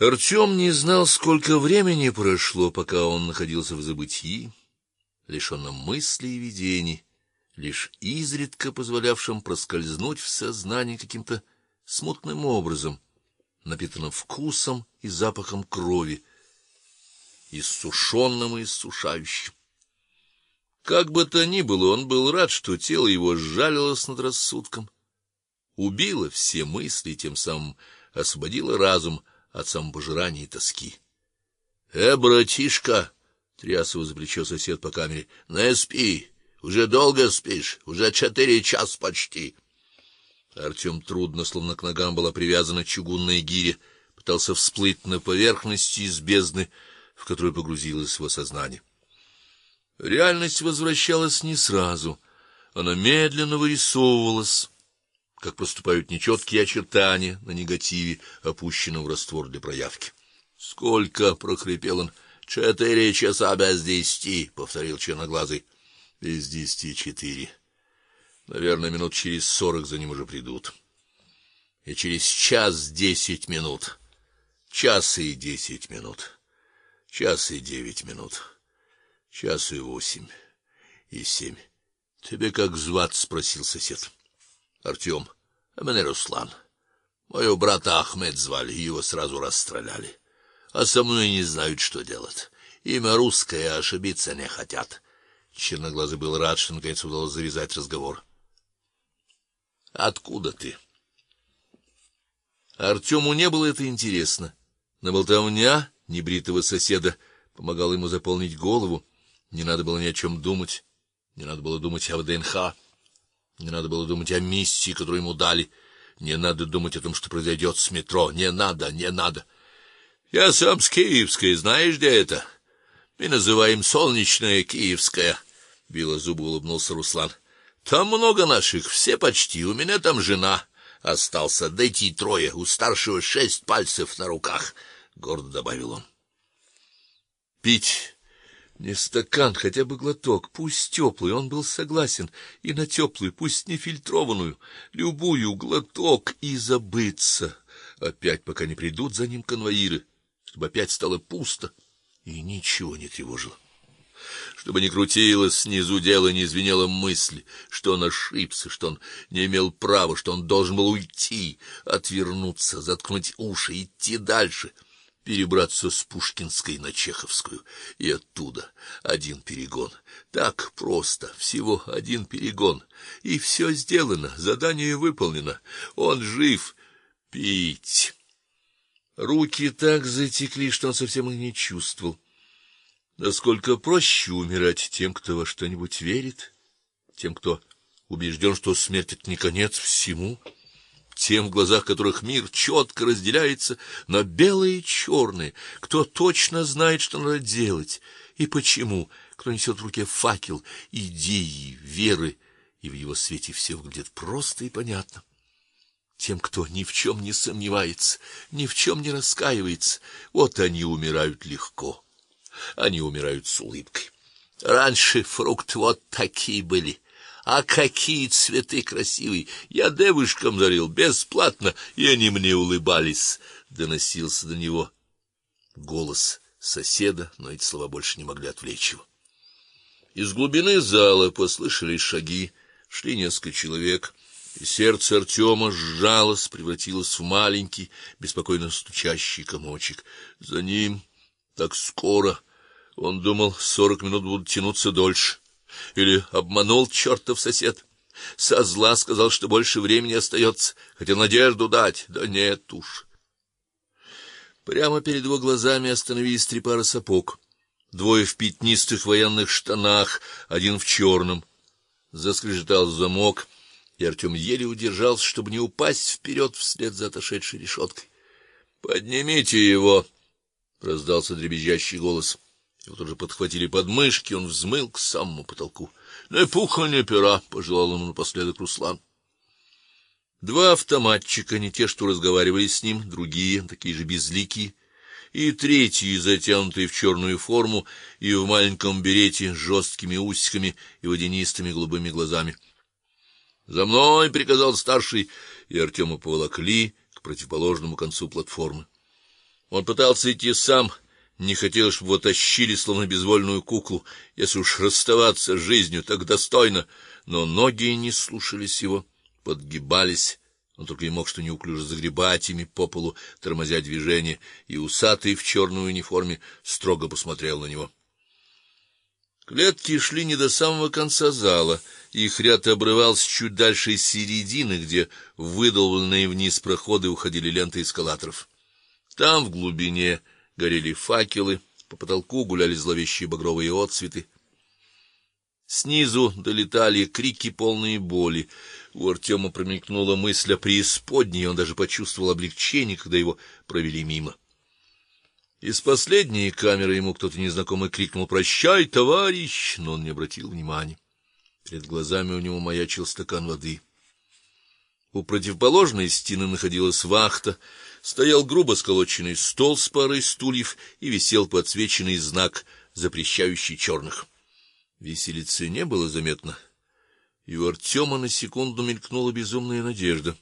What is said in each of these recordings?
Артем не знал, сколько времени прошло, пока он находился в забытии, лишенном мыслей и видений, лишь изредка позволявшим проскользнуть в сознание каким-то смутным образом, напитанным вкусом и запахом крови, иссушенным и иссушающим. Как бы то ни было, он был рад, что тело его сжалилось над рассудком, убило все мысли, тем самым освободило разум от самопожирания и тоски. "Э, братишка", тряс его за плечо сосед по камере. "Не спи, уже долго спишь, уже четыре час почти". Артем трудно, словно к ногам была привязана чугунная гиря, пытался всплыть на поверхность из бездны, в которую погрузилось его сознание. Реальность возвращалась не сразу. Она медленно вырисовывалась как проступают нечеткие очертания на негативе, опущенном в раствор для проявки. Сколько прохрипел он. Четыре часа без десяти, повторил черноглазый. Без десяти четыре. Наверное, минут через сорок за ним уже придут. И через час десять минут. Час и десять минут. Час и девять минут. Час и восемь. И семь. Тебе как звать, спросил сосед. Артем, а меня Руслан. Моего брата Ахмед звали, его сразу расстреляли. А со мной не знают, что делать. Имя русское, ошибиться не хотят. Черноглазый был рад, что наконец удалось завязать разговор. Откуда ты? Артему не было это интересно. На болтовня небритого соседа помогала ему заполнить голову. Не надо было ни о чем думать. Не надо было думать о ВДНХ. Не надо было думать о миссии, которую ему дали. Не надо думать о том, что произойдет с метро. Не надо, не надо. Я сам с Киевской, знаешь, где это? Мы называем Солнечная Киевская. Било зубы улыбнулся Руслан. Там много наших, все почти. У меня там жена остался, дойти трое, у старшего шесть пальцев на руках, гордо добавил он. Пить не стакан, хотя бы глоток, пусть теплый, он был согласен, и на теплую, пусть не фильтрованную, любую глоток и забыться, опять пока не придут за ним конвоиры, чтобы опять стало пусто и ничего не тревожило. Чтобы не крутилось снизу дело, не звенела мысль, что он ошибся, что он не имел права, что он должен был уйти, отвернуться, заткнуть уши, идти дальше — перебраться с Пушкинской на Чеховскую и оттуда один перегон. Так просто, всего один перегон, и все сделано, задание выполнено. Он жив. Пить. Руки так затекли, что он совсем их не чувствовал. Насколько проще умирать тем, кто во что-нибудь верит, тем, кто убежден, что смерть это не конец всему тем, в глазах которых мир четко разделяется на белые и черные, кто точно знает, что надо делать и почему, кто несет в руке факел идеи, веры, и в его свете все выглядит просто и понятно. Тем, кто ни в чем не сомневается, ни в чем не раскаивается, вот они умирают легко. Они умирают с улыбкой. Раньше фрукты вот такие были. А какие цветы красивые! Я девушкам дарил бесплатно, и они мне улыбались. Доносился до него голос соседа, но эти слова больше не могли отвлечь его. Из глубины зала послышались шаги, шли несколько человек, и сердце Артема сжалось, превратилось в маленький, беспокойно стучащий комочек. За ним так скоро, он думал, сорок минут будут тянуться дольше. Или обманул чертов сосед? Со зла сказал, что больше времени остается, хотел надежду дать. Да нет уж. Прямо перед его глазами остановились три пары сапог. Двое в пятнистых военных штанах, один в черном. Заскрежетал замок, и Артем еле удержался, чтобы не упасть вперед вслед за отошедшей решеткой. Поднимите его, раздался дребезжащий голос. Его тоже подхватили подмышки, он взмыл к самому потолку. "Не пуха, не пера", пожелал ему напоследок Руслан. Два автоматчика, не те, что разговаривали с ним, другие, такие же безликие, и третий, затянутый в черную форму и в маленьком берете с жесткими усиками и водянистыми голубыми глазами. "За мной", приказал старший, и Артема поволокли к противоположному концу платформы. Он пытался идти сам, не хотел, чтобы его тащили словно безвольную куклу. Если уж расставаться с жизнью, так достойно, но ноги не слушались его, подгибались. Он только и мог что неуклюже загребать ими по полу, тормозя движение, и усатый в черной униформе строго посмотрел на него. Клетки шли не до самого конца зала, их ряд обрывался чуть дальше середины, где выдолбленные вниз проходы уходили ленты эскалаторов. Там в глубине горели факелы, по потолку гуляли зловещие багровые отсветы. Снизу долетали крики полные боли. У Артема промелькнула мысль о преисподней, он даже почувствовал облегчение, когда его провели мимо. Из последней камеры ему кто-то незнакомый крикнул: "Прощай, товарищ", но он не обратил внимания. Перед глазами у него маячил стакан воды. У противоположной стены находилась вахта, стоял грубо сколоченный стол с парой стульев и висел подсвеченный знак, запрещающий черных. Виселицы не было заметно. И у Артема на секунду мелькнула безумная надежда,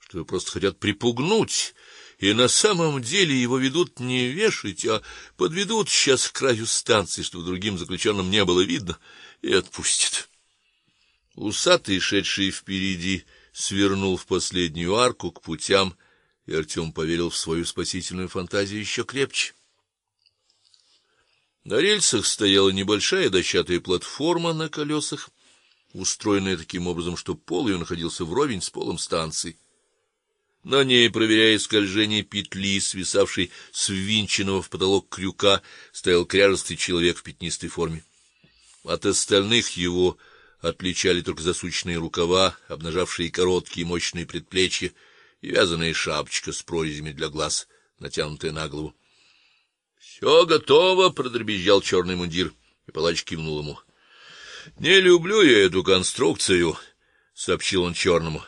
что его просто хотят припугнуть, и на самом деле его ведут не вешать, а подведут сейчас к краю станции, чтобы другим заключенным не было видно, и отпустят. Усатый, шедший впереди, свернул в последнюю арку к путям, и Артем поверил в свою спасительную фантазию еще крепче. На рельсах стояла небольшая дощатая платформа на колесах, устроенная таким образом, что пол ее находился вровень с полом станции. На ней, проверяя скольжение петли, свисавшей с ввинченного в потолок крюка, стоял кряжестый человек в пятнистой форме. От остальных его отличали только засученные рукава, обнажавшие короткие мощные предплечья, и вязаная шапочка с прорезями для глаз, натянутая на голову. «Все готово, продребезжал черный мундир, и палач кивнул ему. Не люблю я эту конструкцию, сообщил он черному.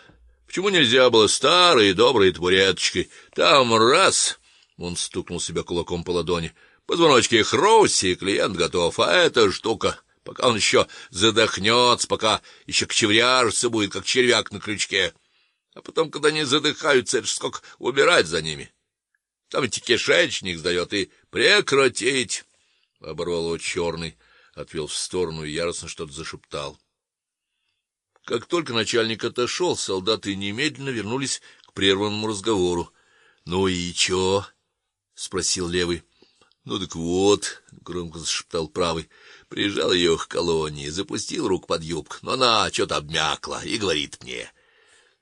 Почему нельзя было старой доброй табуреточкой? Там раз, он стукнул себя кулаком по ладони. Позвоночки хрусти, и клиент готов, а эта штука пока он еще задохнется, пока еще кчевряжется будет, как червяк на крючке. А потом, когда они задыхаются, это ж сколько убирать за ними. Там эти кишечник сдает, и прекратить. Оборвал его черный, отвел в сторону и яростно что-то зашептал. Как только начальник отошел, солдаты немедленно вернулись к прерванному разговору. Ну и чё? спросил левый. Ну так вот, громко зашептал правый. Прижал ее к колонии, запустил руку под юбку, но она что-то обмякла и говорит мне: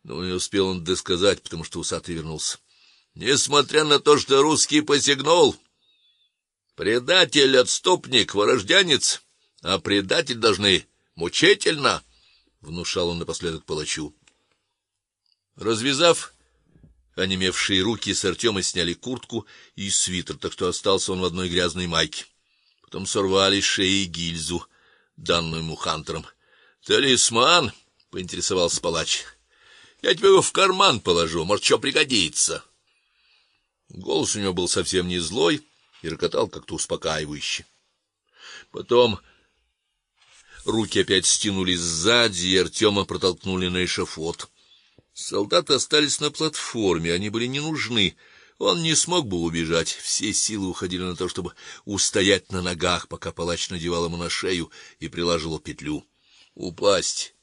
но не успел он досказать, потому что усатый вернулся. Несмотря на то, что русский посягнул, предатель, отступник, ворожденец, а предатель должны мучительно, внушал он напоследок палачу. Развязав онемевшие руки, с Артема сняли куртку и свитер, так что остался он в одной грязной майке. Потом сорвали с шеи гильзу, данную ему хантером. "Талисман?" поинтересовался палач. Я тебе его в карман положу, может, что пригодится. Голос у него был совсем не злой и рокотал как-то успокаивающе. Потом руки опять стянулись сзади, и Артема протолкнули на эшафот. Солдаты остались на платформе, они были не нужны. Он не смог бы убежать. Все силы уходили на то, чтобы устоять на ногах, пока палач надевал ему на шею и прилаживал петлю. Упасть,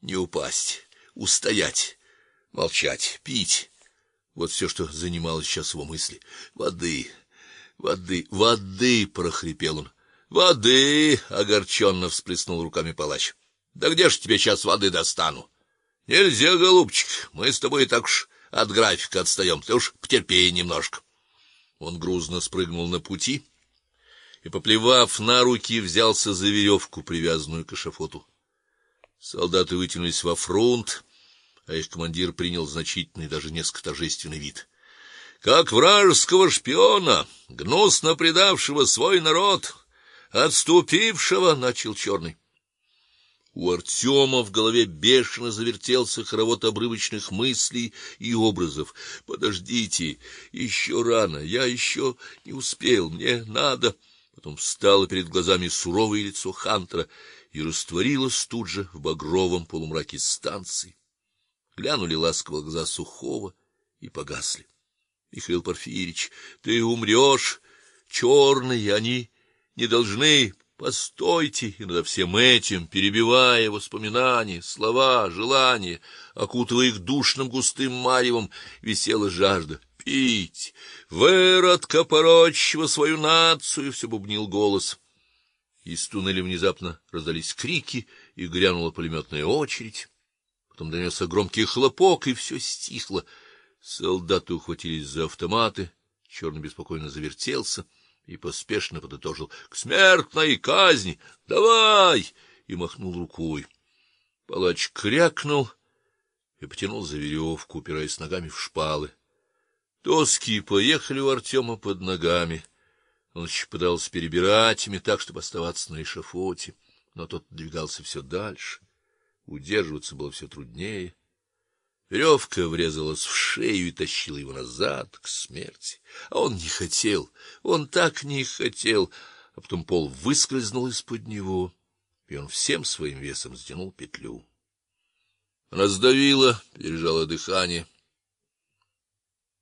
не упасть устоять, молчать, пить. Вот все, что занимало сейчас его мысли. Воды, воды, воды, прохрипел он. Воды, огорченно всплеснул руками палач. Да где ж тебе сейчас воды достану? Нельзя, голубчик, мы с тобой так уж от графика отстаем. Ты уж потерпи немножко. Он грузно спрыгнул на пути и, поплевав на руки, взялся за веревку, привязанную к эшафоту. Солдаты вытянулись во фронт, а их командир принял значительный, даже несколько торжественный вид. Как вражеского шпиона, гнусно предавшего свой народ, отступившего, начал черный. У Артема в голове бешено завертелся хоровод обрывочных мыслей и образов. Подождите, еще рано, я еще не успел, мне надо. Потом встало перед глазами суровое лицо Хантера и растворилось тут же в багровом полумраке станции глянули ласково глаза Сухого и погасли. Михаил Порфирич, ты умрешь, черные они не должны Постойте, и над всем этим, перебивая воспоминания, слова, желания, окутывая их душным густым маревом, висела жажда пить. Выродка порочего свою нацию, все бубнил голос. Из туннеля внезапно раздались крики, и грянула пулеметная очередь. Потом донесся громкий хлопок, и все стихло. Солдаты ухватились за автоматы, черный беспокойно завертелся и поспешно подытожил: "К смертной казни! Давай!" и махнул рукой. Палач крякнул и потянул за веревку, упираясь ногами в шпалы. Доски поехали у Артема под ногами. Он еще пытался перебирать ими так, чтобы оставаться на эшафоте, но тот двигался все дальше. Удерживаться было все труднее. Веревка врезалась в шею и тащила его назад к смерти. А он не хотел, он так не хотел, а потом пол выскользнул из-под него, и он всем своим весом сдвинул петлю. Раздавило, пережало дыхание.